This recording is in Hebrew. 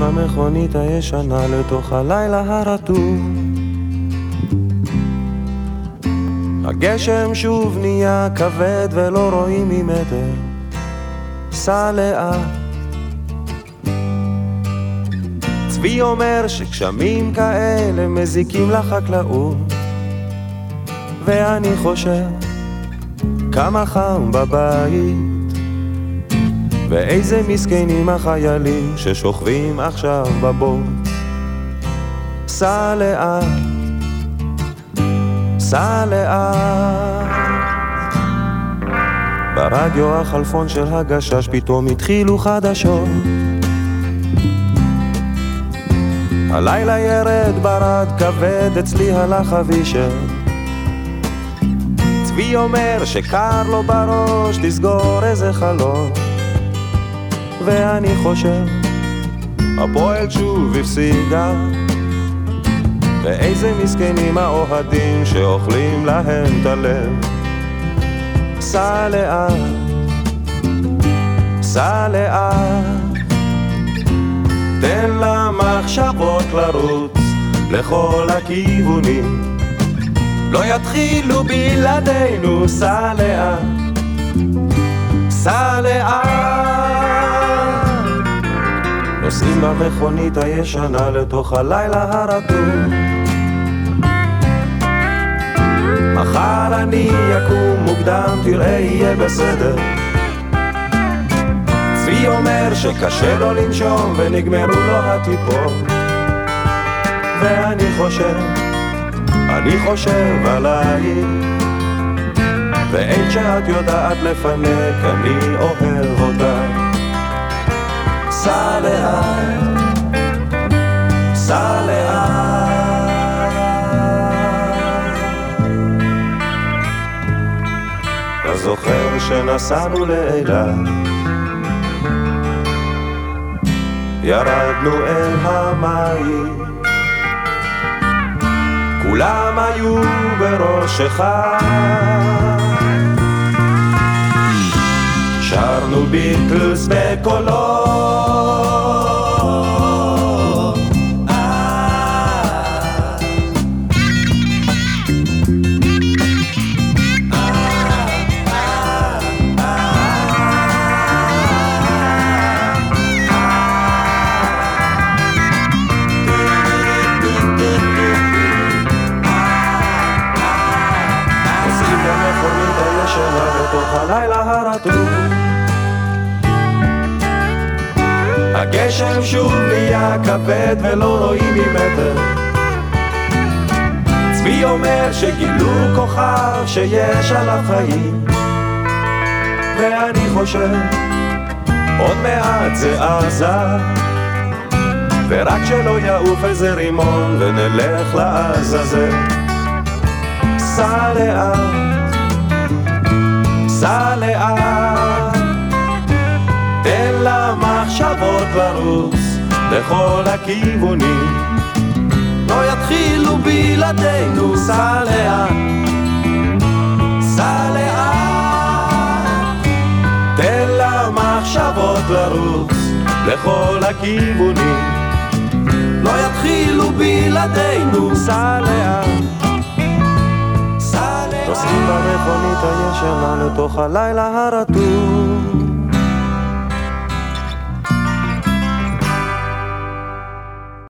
במכונית הישנה לתוך הלילה הרטוב. הגשם שוב נהיה כבד ולא רואים ממטר, סע לאט. צבי אומר שגשמים כאלה מזיקים לחקלאות, ואני חושב כמה חם בבית. ואיזה מסכנים החיילים ששוכבים עכשיו בבוץ. סע לאט, סע לאט. ברדיו החלפון של הגשש פתאום התחילו חדשות. הלילה ירד ברד כבד, אצלי הלך אבישר. צבי אומר שקר לו בראש, תסגור איזה חלום. ואני חושב, הפועל שוב הפסידה. ואיזה מסכנים האוהדים שאוכלים להם את הלב. סע לאט, סע לאט, תן למחשבות לרוץ לכל הכיוונים. לא יתחילו בלעדינו, סע לאט, סע לאט. במכונית הישנה לתוך הלילה הרטוב. מחר אני אקום מוקדם, תראה יהיה בסדר. צבי אומר שקשה לו לנשום ונגמרו לו הטיפות. ואני חושב, אני חושב עלייך ואין שאת יודעת לפנק, אני אוהב זוכר שנסענו לאילת, ירדנו אל המים, כולם היו בראש אחד. שרנו ביטלס בקולות הגשם שוב נהיה כבד ולא רואים ממטר. צבי אומר שגילו כוכב שיש עליו חיים. ואני חושב עוד מעט זה עזה ורק שלא יעוף איזה רימון ונלך לעזאזל. סע לאט, לכל הכיוונים. לא יתחילו בלעדינו, סע לאט, סע לאט. תן למחשבות לרוץ לכל הכיוונים. לא יתחילו בלעדינו, סע לאט. נוסעים במכונית הישנה לתוך הלילה הרטוב